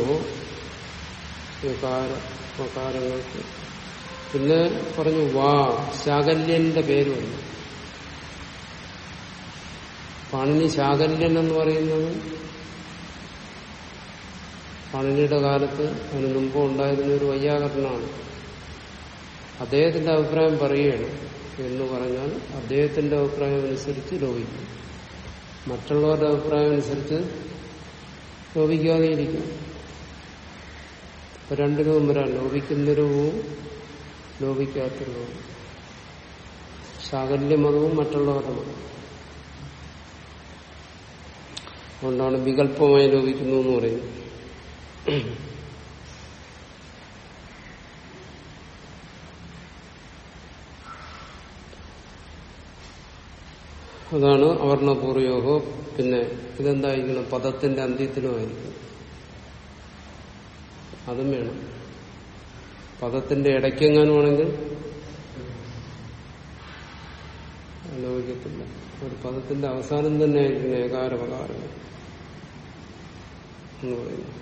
വികാര വകാരങ്ങൾക്ക്. പിന്നെ പറഞ്ഞു വാ ശാകല്യന്റെ പേര് വന്നു പാണിനി ശാകല്യൻ എന്ന് പറയുന്നത് പാണിനിയുടെ കാലത്ത് അതിന് മുമ്പ് ഉണ്ടായിരുന്ന ഒരു വൈയാകരണമാണ് അദ്ദേഹത്തിന്റെ അഭിപ്രായം പറയുകയാണ് എന്ന് പറഞ്ഞാൽ അദ്ദേഹത്തിന്റെ അഭിപ്രായം അനുസരിച്ച് ലോപിക്കും മറ്റുള്ളവരുടെ അഭിപ്രായം അനുസരിച്ച് ലോപിക്കാതെ ഇരിക്കും. ഇപ്പൊ രണ്ടു രൂപം വരാം. ലോപിക്കുന്ന രൂപവും ലോപിക്കാത്ത രൂപവും ശാകല്യമതവും മറ്റുള്ളവരുടെ മതവും. അതുകൊണ്ടാണ് വികല്പമായി ലോപിക്കുന്നു എന്ന് പറയുന്നത്. അതാണ് അവർണപൂർവയോഗോ പിന്നെ ഇതെന്തായിരിക്കണം? പദത്തിന്റെ അന്ത്യത്തിലുമായിരിക്കും അതും വേണം. പദത്തിന്റെ ഇടയ്ക്കെങ്ങാനുമാണെങ്കിൽ ലോകിക്കത്തില്ല ഒരു പദത്തിന്റെ അവസാനം തന്നെ ആയിരിക്കും ഏകാരപകാരം എന്ന് പറയുന്നു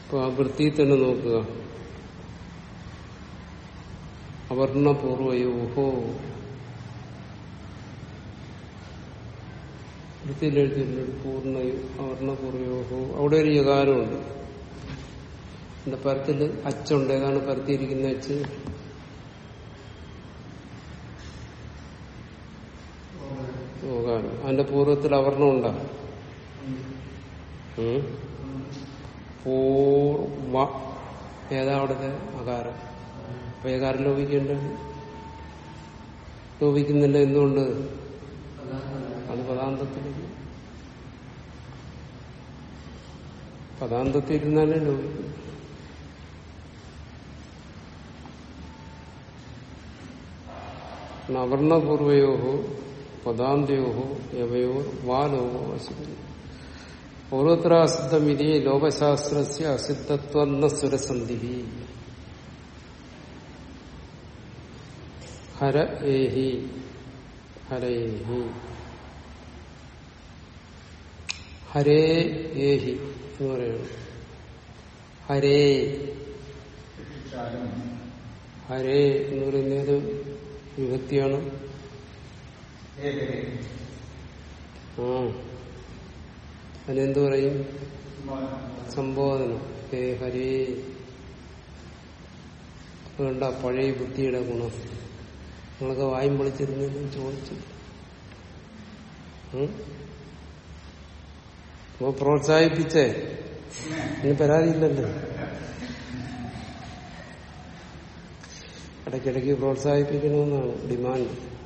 അപ്പൊ ആ വൃത്തിയിൽ തന്നെ നോക്കുക. അവർണപൂർവയോഹോ വൃത്തിയിലെഴുതിയിട്ടുണ്ട് പൂർണ അവർണപൂർവയോഹോ അവിടെ ഒരു യകാരമുണ്ട് എന്റെ പരത്തിൽ അച്ചുണ്ട്. ഏതാണ് പരത്തിയിരിക്കുന്ന അച്ച്? അതിന്റെ പൂർവത്തിൽ അവർണം ഏതാ അവിടുത്തെ അകാരം അപ്പൊ ഏകാരം ലോപിക്കേണ്ടത്? ലോപിക്കുന്നില്ല എന്തുകൊണ്ട്? പദാന്തത്തിലേക്ക്. പദാന്തത്തിൽ ഇരുന്നാലേ ലോപിക്കും അവർണപൂർവയോഹോ പദാന്തയോഹോ യവയോർ വാലോഹോ അസിദ്ധം ഓരോരുത്തര അസിദ്ധമിതി ലോകശാസ്ത്ര അസിദ്ധത്വം ന സുരസന്ധി ഹര ഏഹി ഹരേ ഏഹി എന്ന് പറയുന്നു. ഹരേ. ഹരേ എന്ന് പറയുന്നത് വിഭക്തിയാണ്. ആ. അതിനെന്ത് പറയും? സംബോധന. ഹേ ഹരേ. വേണ്ട പഴയ ബുദ്ധിയുടെ ഗുണം. നിങ്ങളൊക്കെ വായും പൊളിച്ചിരുന്നു ചോദിച്ചു? അപ്പൊ പ്രോത്സാഹിപ്പിച്ചേ. ഇനി പരാതിയില്ലല്ലോ ഇടയ്ക്കിടയ്ക്ക് പ്രോത്സാഹിപ്പിക്കണമെന്നാണ് ഡിമാൻഡ്.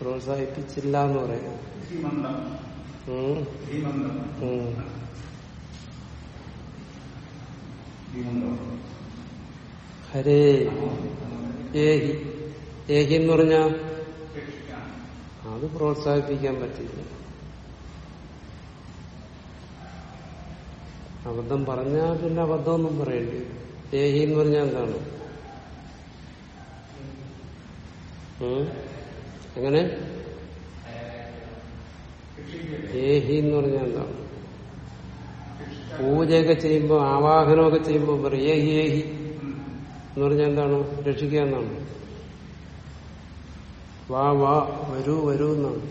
പ്രോത്സാഹിപ്പിച്ചില്ല എന്ന് പറയാം. ഹരേ. ഏഹി. ഏഹി എന്ന് പറഞ്ഞ? അത് പ്രോത്സാഹിപ്പിക്കാൻ പറ്റില്ല. അബദ്ധം പറഞ്ഞാൽ പിന്നെ അബദ്ധമൊന്നും പറയേണ്ടി? ദേഹി എന്ന് പറഞ്ഞാൽ എന്താണ്? എങ്ങനെ? ദേഹി എന്ന് പറഞ്ഞാൽ എന്താണ്? പൂജയൊക്കെ ചെയ്യുമ്പോ ആവാഹനമൊക്കെ ചെയ്യുമ്പോ പറയും ഏഹി ഏഹി എന്ന് പറഞ്ഞാൽ എന്താണ്? രക്ഷിക്കുക എന്നാണ്. വാ വാ വരൂ വരൂ എന്നാണ്.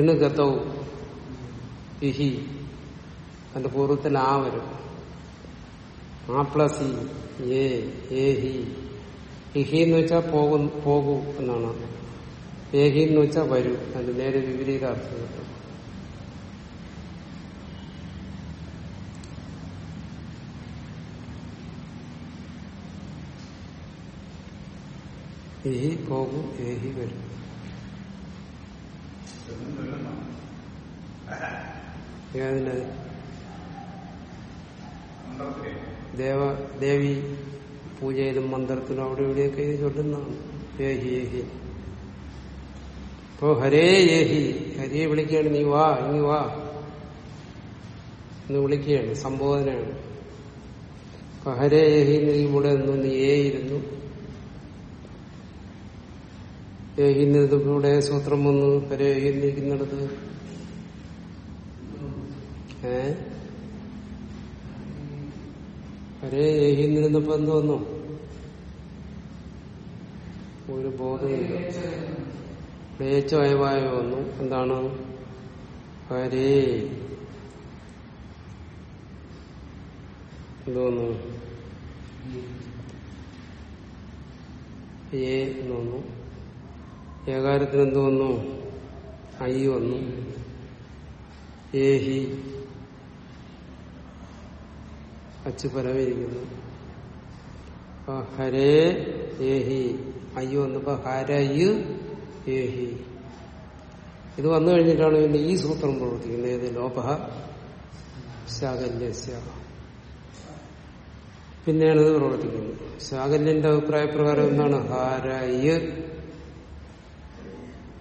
ഇണ് ഗതവും ഇഹി. അതിന്റെ പൂർവത്തിൽ ആ വരും. ആ പ്ലസ് ഇ ഏ ഏഹി ഇഹി എന്ന് വെച്ചാൽ പോകും പോകൂ എന്നാണ്. ഏഹി എന്ന് വെച്ചാൽ വരൂ. അതിന്റെ നേരെ വിപരീത അർത്ഥം കിട്ടും. ഏഹി പോകും ഏഹി വരും. ഏതിന് ദേവ ദേവി പൂജയിലും മന്ത്രത്തിലും അവിടെ ഇവിടെയൊക്കെ ഇത് ചൊല്ലുന്നതാണ്. ഏഹി ഏഹി ഇപ്പോ ഹരേ ഏഹി ഹരിയെ വിളിക്കുകയാണ് നീ വാ ഇനി വാ. എന്ന് വിളിക്കുകയാണ് സംബോധനയാണ്. അപ്പൊ ഹരേ ഏഹി നീ ഇവിടെ നിന്നു നീ ഏ ഇരുന്നു. ഏഹി ഇവിടെ സൂത്രം വന്നു ഹരേ ഏഹി നിൽക്കുന്നിടത്ത് ഏ? ഏഹി നിന്നപ്പോ എന്ത് വന്നു? ഒരു ബോധമില്ല. ക്ലേച്ചമയമായ വന്നു. എന്താണ്? ഹരേ എന്തോന്നു ഏ എന്ന് വന്നു. ഏകാരത്തിന് എന്ത് വന്നു? ഐ വന്നു. ഏഹി. അച്ച് പരവേരിക്കുന്നു അയ്യോ എന്നിപ്പോ ഹരയു ഏഹി ഇത് വന്നു കഴിഞ്ഞിട്ടാണ് പിന്നെ ഈ സൂത്രം പ്രവർത്തിക്കുന്നത്. ഏത്? ലോപഹ ശാകല്യസ്യ പിന്നെയാണ് ഇത് പ്രവർത്തിക്കുന്നത്. ശാകല്യന്റെ അഭിപ്രായ പ്രകാരം എന്താണ്? ഹാരയ്.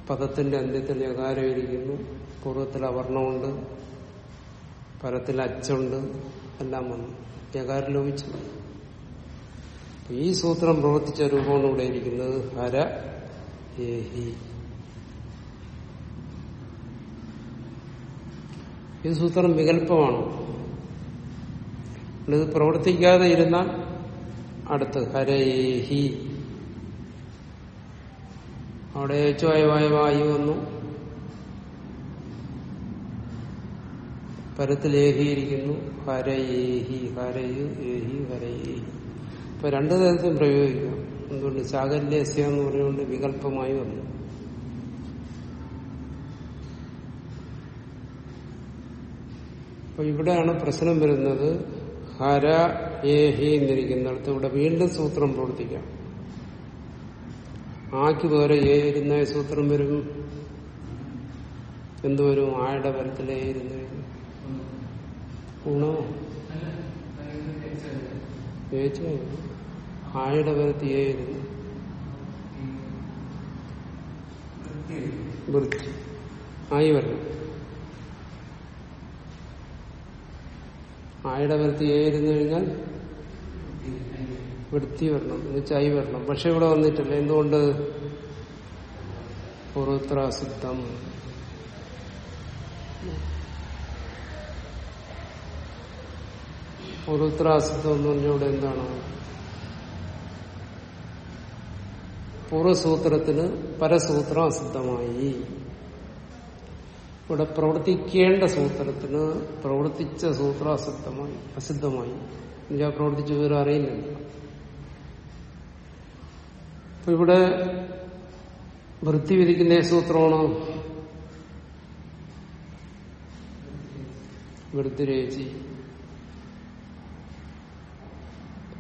പദത്തിന്റെ അന്ത്യത്തിൽ യകാരം ഇരിക്കുന്നു പൂർവത്തിൽ അവർണമുണ്ട് പരത്തിൽ അച്ചുണ്ട്. എല്ലാം വന്നു. ജകാരം ലോപിച്ചു. ഈ സൂത്രം പ്രവർത്തിച്ച രൂപമാണ് ഇവിടെ ഇരിക്കുന്നത്. ഹര ഏഹി ഈ സൂത്രം വികല്പമാണ്. ഇത് പ്രവർത്തിക്കാതെ ഇരുന്നാൽ അടുത്ത് ഹരേഹി അവിടെ ഏച്ചുവായ വായു വന്നു. പരത്തിൽ ഏഹിയിരിക്കുന്നു ഹരയേഹി ഹരയു ഏഹി ഹരയേഹി. ഇപ്പൊ രണ്ടു തരത്തിലും പ്രയോഗിക്കാം. എന്തുകൊണ്ട്? ചാകല്യസ്യ എന്ന് പറഞ്ഞുകൊണ്ട് വികല്പമായി വന്നു. അപ്പൊ ഇവിടെയാണ് പ്രശ്നം വരുന്നത്. ഹര ഏഹി എന്നിരിക്കുന്നിടത്ത് ഇവിടെ വീണ്ടും സൂത്രം പ്രവർത്തിക്കാം. ആക്കി വേറെ ഏ ഇരുന്ന സൂത്രം വരും. എന്തുവരും ആയുടെ പരത്തിലേ ഇരുന്ന് ഗുണോ? ആയുടെ പരത്ത് ഏ ഇരുന്നു വൃത്തി. ആയി വരണം. ആയുടെ വരുത്തി ഏ ഇരുന്നു കഴിഞ്ഞാൽ വൃത്തി വരണം എന്നുവെച്ചായി വരണം. പക്ഷെ ഇവിടെ വന്നിട്ടില്ല. എന്തുകൊണ്ട്? പൂർവത്രാസിദ്ധം പൂർവത്രാസിദ്ധം എന്ന് പറഞ്ഞവിടെ എന്താണ്? പൂർവസൂത്രത്തിന് പരസൂത്രം അസിദ്ധമായി ഇവിടെ പ്രവർത്തിക്കേണ്ട സൂത്രത്തിന് പ്രവർത്തിച്ച സൂത്രം അസിദ്ധമായി അസിദ്ധമായി എന്നുവെച്ചാൽ പ്രവർത്തിച്ച വിവരം അറിയുന്നില്ല അപ്പൊ ഇവിടെ വൃത്തി വിധിക്കുന്ന സൂത്രമാണ്? വൃത്തിരേചി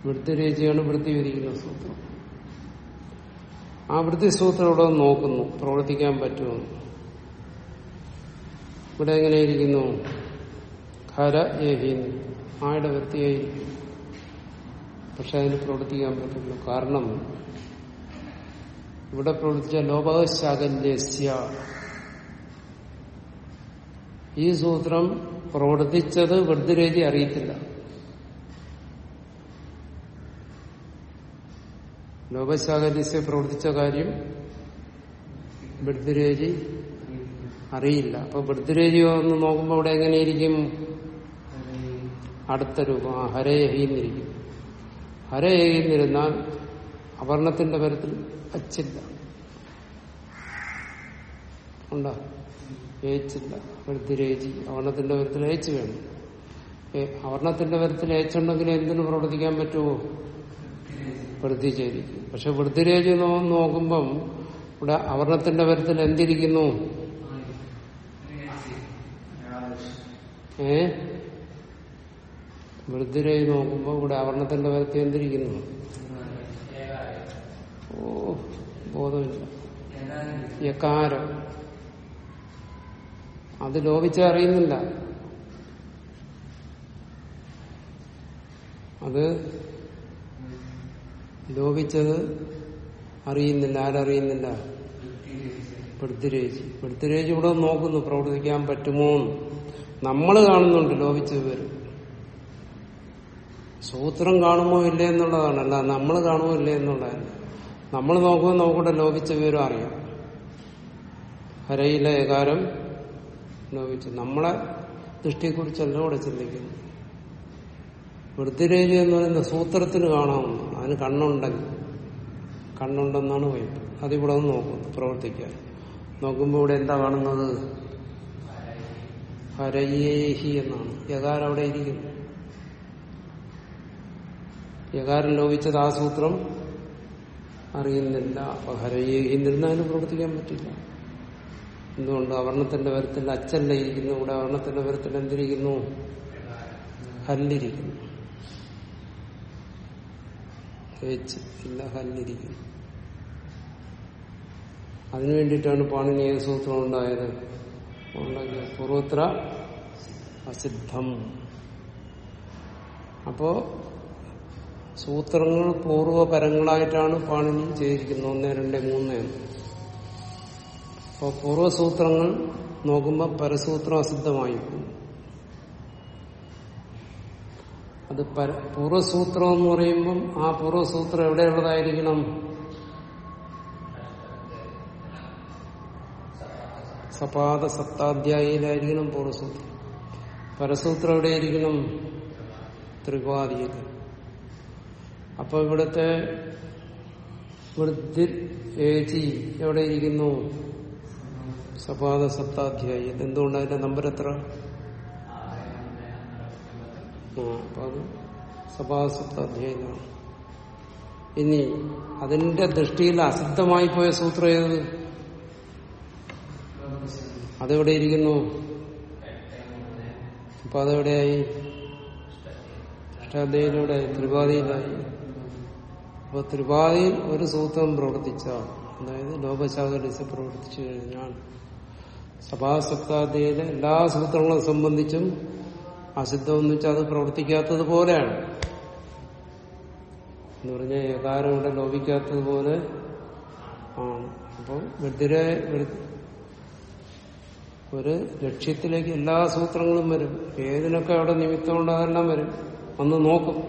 വൃത്തിരേചിയാണ് വൃത്തി വിധിക്കുന്ന സൂത്രം. ആ വൃത്തി സൂത്രം ഇവിടെ നോക്കുന്നു. പ്രവർത്തിക്കാൻ പറ്റുമെന്ന് ഇവിടെ എങ്ങനെയിരിക്കുന്നു? ഖര ഏഹീൻ ആയുടെ വൃത്തിയായിരിക്കും? പക്ഷെ അതിന് പ്രവർത്തിക്കാൻ പറ്റുന്നു. കാരണം ഇവിടെ പ്രവർത്തിച്ച ലോപശാകല്യസ്യ. ഈ സൂത്രം പ്രവർത്തിച്ചത് വൃത്തിരേതി അറിയത്തില്ല. ലോപശാകല്യസ്യ പ്രവർത്തിച്ച കാര്യം വൃദ്ധരേജി അറിയില്ല. അപ്പൊ വൃദ്ധരേജി ഒന്ന് നോക്കുമ്പോൾ അവിടെ എങ്ങനെയിരിക്കും? അടുത്ത രൂപം. ആ ഹരയഹീന്നിരിക്കും ഹരയഹീന്നിരുന്നാൽ അവർണത്തിന്റെ പരത്തിൽ അച്ചില്ല. ഉണ്ടോ? ഏച്ചില്ല. വൃത്തിരേചി അവർണത്തിന്റെ പരത്തിൽ ഏച്ച് വേണം. അവർണത്തിന്റെ പരത്തിൽ ഏച്ചുണ്ടെങ്കിൽ എന്തിനു പ്രവർത്തിക്കാൻ പറ്റുമോ വൃത്തിചേരിക്കും പക്ഷെ വൃദ്ധിരേഖ നോക്കുമ്പം ഇവിടെ അവർണത്തിന്റെ പരത്തിൽ എന്തിരിക്കുന്നു? ഏ? വൃദ്ധിരേഖ നോക്കുമ്പോ ഇവിടെ അവർണത്തിന്റെ പരത്തിൽ എന്തിരിക്കുന്നു? ഓ ബോധമില്ല. യകാരം. അത് ലോപിച്ച അറിയുന്നില്ല. അത് ലോപിച്ചത് അറിയുന്നില്ല. ആരറിയുന്നില്ല? പൃഥ്വിരേജ്. പൃഥ്വിരേജ് ഇവിടെ നോക്കുന്നു പ്രവർത്തിക്കാൻ പറ്റുമോ നമ്മൾ കാണുന്നുണ്ട് ലോപിച്ചത് വിവരം. സൂത്രം കാണുമോ ഇല്ലേ എന്നുള്ളതാണ്. അല്ല നമ്മൾ കാണുമോ ഇല്ലേ എന്നുള്ളതല്ല. നമ്മൾ നോക്കുമ്പോൾ നമുക്കിവിടെ ലോപിച്ച വിവരം അറിയാം. ഹരയിലെ ഏകാരം ലോപിച്ചു. നമ്മളെ ദൃഷ്ടിയെക്കുറിച്ചല്ല ഇവിടെ ചിന്തിക്കുന്നു വൃത്തിരേജി എന്ന് പറയുന്ന സൂത്രത്തിന് കാണാമെന്നാണ് അതിന് കണ്ണുണ്ടെങ്കിൽ. കണ്ണുണ്ടെന്നാണ് വൈപ്പ് അതിവിടെ ഒന്ന് നോക്കും പ്രവർത്തിക്കാൻ. നോക്കുമ്പോൾ ഇവിടെ എന്താ കാണുന്നത്? ഹരയേഹി എന്നാണ്. യകാരം അവിടെ ഇരിക്കുന്നു. യകാരം ലോപിച്ചത് ആ സൂത്രം അറിയുന്നില്ല. അപ്പൊ ഹരയേഹി നിന്നാലും പ്രവർത്തിക്കാൻ പറ്റില്ല. എന്തുകൊണ്ട്? അവർണത്തിന്റെ പരത്തിൽ അച്ചല്ല ഇരിക്കുന്നു. ഇവിടെ അവർണത്തിന്റെ പരത്തിൽ എന്തിരിക്കുന്നു? ഹല്ലിരിക്കുന്നു ഹല്ലിരിക്കുന്നു അതിനു വേണ്ടിയിട്ടാണ് പാണിനീയ സൂത്രം ഉണ്ടായത്. ഉണ്ടെങ്കിൽ പൂർവത്ര അസിദ്ധം. അപ്പോ സൂത്രങ്ങൾ പൂർവപരങ്ങളായിട്ടാണ് പാണിനി ചെയ്തിരിക്കുന്നത്. ഒന്ന് രണ്ട് മൂന്ന്. അപ്പോ അപ്പോൾ പൂർവസൂത്രങ്ങൾ നോക്കുമ്പോൾ പരസൂത്രം അസിദ്ധമായി പോകും. അത് പര പൂർവസൂത്രം എന്ന് പറയുമ്പം ആ പൂർവസൂത്രം എവിടെയുള്ളതായിരിക്കണം? സപാദ സപ്താധ്യായിലായിരിക്കണം പൂർവസൂത്രം. പരസൂത്രം എവിടെയായിരിക്കണം? ത്രിപാദിയിൽ. അപ്പൊ ഇവിടുത്തെ വൃദ്ധി ഏജി എവിടെയിരിക്കുന്നു? സപാദ സപ്താധ്യായി. എന്തുകൊണ്ട് അതിന്റെ നമ്പർ എത്ര? അപ്പൊ അത് സപാദ സപ്താധ്യായിലാണ് ഇനി അതിന്റെ ദൃഷ്ടിയിൽ അസിദ്ധമായി പോയ സൂത്രം ഏത്? അതെവിടെ ഇരിക്കുന്നു? അപ്പൊ അതെവിടെയായി? അഷ്ടാധ്യായിലൂടെ ത്രിപാതിയിലായി അപ്പൊ ത്രിപാതിയിൽ ഒരു സൂത്രം പ്രവർത്തിച്ച അതായത് ലോകശാഖലിസ് പ്രവർത്തിച്ചു കഴിഞ്ഞാൽ സഭാസപ്താധ്യയിലെ എല്ലാ സൂത്രങ്ങളെ സംബന്ധിച്ചും അസിദ്ധം എന്ന് വെച്ചാൽ അത് പ്രവർത്തിക്കാത്തത് പോലെയാണ്. എന്ന് പറഞ്ഞാൽ ഏകാരം ഇവിടെ ലോപിക്കാത്തത് പോലെ. ആണ് അപ്പോൾ വൃദ്ധിരെ ഒരു ലക്ഷ്യത്തിലേക്ക് എല്ലാ സൂത്രങ്ങളും വരും. ഏതിനൊക്കെ അവിടെ നിമിത്തം അതെല്ലാം വരും. വന്ന് നോക്കും.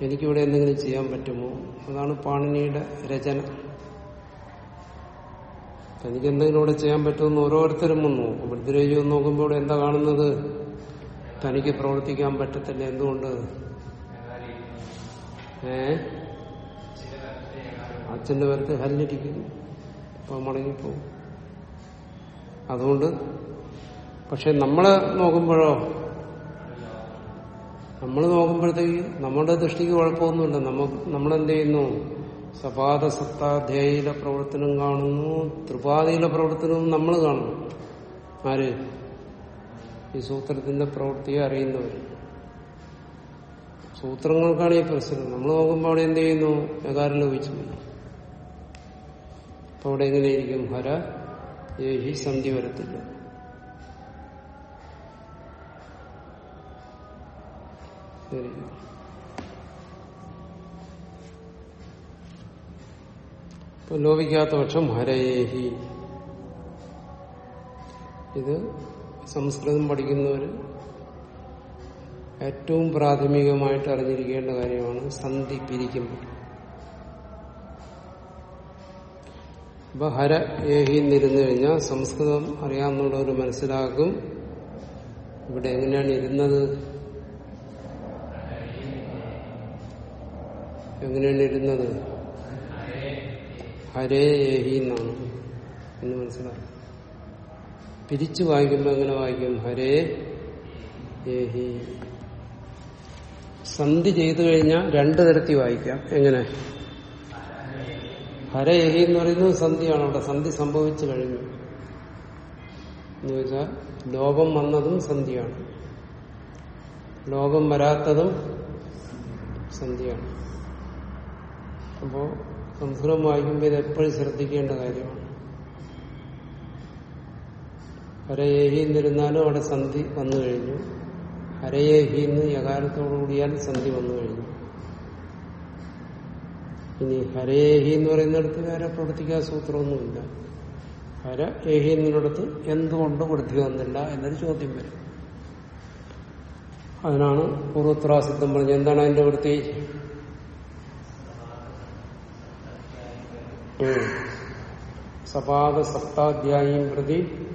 എനിക്കിവിടെ എന്തെങ്കിലും ചെയ്യാൻ പറ്റുമോ? അതാണ് പാണിനിയുടെ രചന. തനിക്ക് എന്തെങ്കിലും ഇവിടെ ചെയ്യാൻ പറ്റുമെന്ന് ഓരോരുത്തരും വന്ന് നോക്കും. വൃദ്ധിരേജി നോക്കുമ്പോൾ ഇവിടെ എന്താ കാണുന്നത്? തനിക്ക് പ്രവർത്തിക്കാൻ പറ്റത്തില്ല. എന്തുകൊണ്ട്? ഏ? അച്ഛന്റെ പേർക്ക് ഹല്ലിരിക്കുന്നു അപ്പൊ മടങ്ങിപ്പോവും. അതുകൊണ്ട് പക്ഷെ നമ്മളെ നോക്കുമ്പോഴോ? നമ്മൾ നോക്കുമ്പോഴത്തേക്ക് നമ്മളുടെ ദൃഷ്ടിക്ക് കുഴപ്പമൊന്നുമില്ല. നമുക്ക് നമ്മളെന്ത് ചെയ്യുന്നു? സപാത സപ്താധ്യായിലെ പ്രവർത്തനം കാണുന്നു. ത്രിപാതിയിലെ പ്രവർത്തനവും നമ്മൾ കാണുന്നു. ആര്? ഈ സൂത്രത്തിന്റെ പ്രവൃത്തിയെ അറിയുന്നവർ. സൂത്രങ്ങൾക്കാണ് ഈ പ്രശ്നം. നമ്മൾ നോക്കുമ്പോൾ അവിടെ എന്ത് ചെയ്യുന്നു? എകാരം ലോപിച്ചു അപ്പൊ അവിടെ എങ്ങനെയിരിക്കും ഹര ഏഹി സന്ധി വരത്തില്ല. ലോപിക്കാത്ത പക്ഷം ഹരയേഹി ഇത് സംസ്കൃതം പഠിക്കുന്നവർ ഏറ്റവും പ്രാഥമികമായിട്ട് അറിഞ്ഞിരിക്കേണ്ട കാര്യമാണ് സന്ധി പിരിക്കുമ്പോൾ. ഇപ്പൊ ഹര ഏഹി എന്നിരുന്നു കഴിഞ്ഞാൽ സംസ്കൃതം അറിയാമെന്നുള്ളവർ മനസ്സിലാക്കും. ഇവിടെ എങ്ങനെയാണ് ഇരുന്നത്? എങ്ങനെയാണ് ഇരുന്നത്? ഹരേ ഏഹി എന്നാണ്. എന്ന് മനസ്സിലാക്കും. പിരിച്ചു വായിക്കുമ്പോൾ എങ്ങനെ വായിക്കും? ഹരേ ഏഹി സന്ധി ചെയ്തു കഴിഞ്ഞാൽ രണ്ടു തരത്തിൽ വായിക്കാം. എങ്ങനെ? ഹരേഹി എന്ന് പറയുന്നത് സന്ധിയാണ് അവിടെ സന്ധി സംഭവിച്ചു കഴിഞ്ഞു. എന്ന് വെച്ചാൽ ലോകം വന്നതും സന്ധിയാണ്. ലോകം വരാത്തതും സന്ധിയാണ്. അപ്പോ സംസ്കൃതം വായിക്കുമ്പോൾ ഇത് എപ്പോഴും ശ്രദ്ധിക്കേണ്ട കാര്യമാണ്. ഹരയേഹി എന്നിരുന്നാലും അവിടെ സന്ധി വന്നു കഴിഞ്ഞു. ഹരയേഹി എന്ന് യകാലത്തോടുകൂടിയാൽ സന്ധി വന്നു കഴിഞ്ഞു. ഇനി ഹരേഹി എന്ന് പറയുന്നിടത്ത് വേറെ പ്രവർത്തിക്കാൻ സൂത്രമൊന്നുമില്ല. ഹര ഏഹി എന്നിടത്ത് എന്തുകൊണ്ട് വൃദ്ധി വന്നില്ല എന്നൊരു ചോദ്യം വരും. അതിനാണ് പൂർവത്രാസിദ്ധം പറഞ്ഞത്. എന്താണ് അതിന്റെ വൃത്തി. സപാദ സപ്താധ്യായം പ്രതി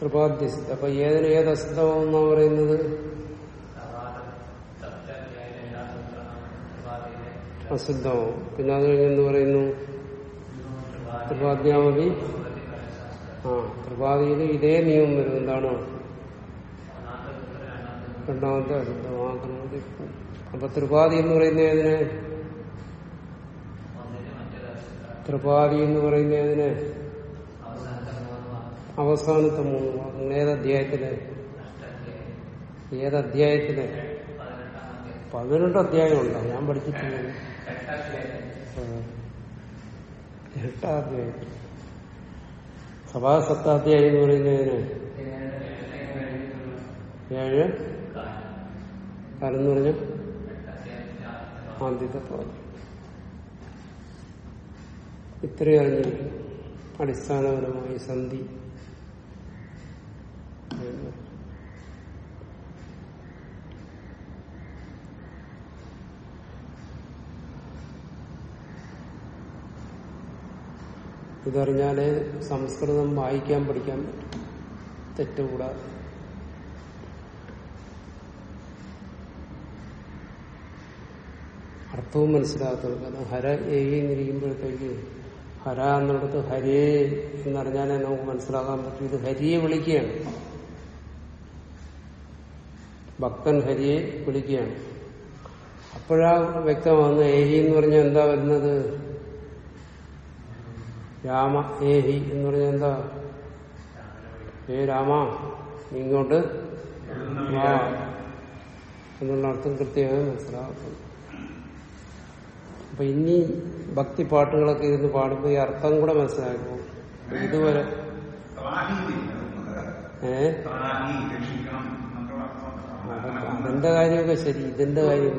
ത്രിപാദ്യസിദ്ധ അപ്പൊ ഏതിന് ഏത് അസിദ്ധമാണെന്നാ പറയുന്നത്? അസിദ്ധമാവും. പിന്നെ അത് കഴിഞ്ഞെന്ന് പറയുന്നു? ത്രിപാദ്യാമതി ആ ത്രിപാദിയിൽ ഇതേ നിയമം വരും എന്താണ്? രണ്ടാമത്തെ അസിദ്ധമാക്കുന്നത് അപ്പൊ ത്രിപാദി എന്ന് പറയുന്ന ഏതിന്? ത്രിപാദി എന്ന് പറയുന്ന ഏതിന്? അവസാനത്തെ മൂന്ന് ഭാഗങ്ങൾ. ഏത് അധ്യായത്തിൽ? പതിനെട്ട് അധ്യായം ഉണ്ടോ ഞാൻ പഠിച്ചിട്ടില്ല. ആ. എട്ടാം അധ്യായം. സഭാ സപ്താധ്യായം എന്ന് പറയുന്നതിന് ഏഴ്? കാലെന്ന് പറഞ്ഞ? ആദ്യത്തെ പാദം. ഇത്രയും അറിഞ്ഞിരിക്കും അടിസ്ഥാനപരമായി സന്ധി. ഇതറിഞ്ഞാലേ സംസ്കൃതം വായിക്കാൻ പഠിക്കാൻ പറ്റും തെറ്റുകൂടാതെ അർത്ഥവും മനസ്സിലാകത്തുള്ളൂ കാരണം ഹര ഏഹി എന്നിരിക്കുമ്പോഴത്തേക്ക് ഹര എന്നിടത്ത് ഹരേ എന്നറിഞ്ഞാലേ നമുക്ക് മനസ്സിലാക്കാൻ പറ്റും. ഇത് ഹരിയെ വിളിക്കുകയാണ്. ഭക്തൻ ഹരിയെ വിളിക്കുകയാണ്. അപ്പോഴാ വ്യക്തമാകുന്ന ഏഹി എന്ന് പറഞ്ഞാൽ എന്താ വരുന്നത്? രാമ ഏ ഹി എന്ന് പറഞ്ഞാൽ എന്താ? ഏ രാമ ഇങ്ങോട്ട് വാ. എന്നുള്ള അർത്ഥം കൃത്യമായി മനസ്സിലാക്കുന്നു അപ്പൊ ഇനി ഭക്തി പാട്ടുകളൊക്കെ ഇരുന്ന് പാടുമ്പോൾ ഈ അർത്ഥം കൂടെ മനസ്സിലാക്കും ഇതുവരെ ഏ? അതിന്റെ കാര്യമൊക്കെ ശരി? ഇതിന്റെ കാര്യം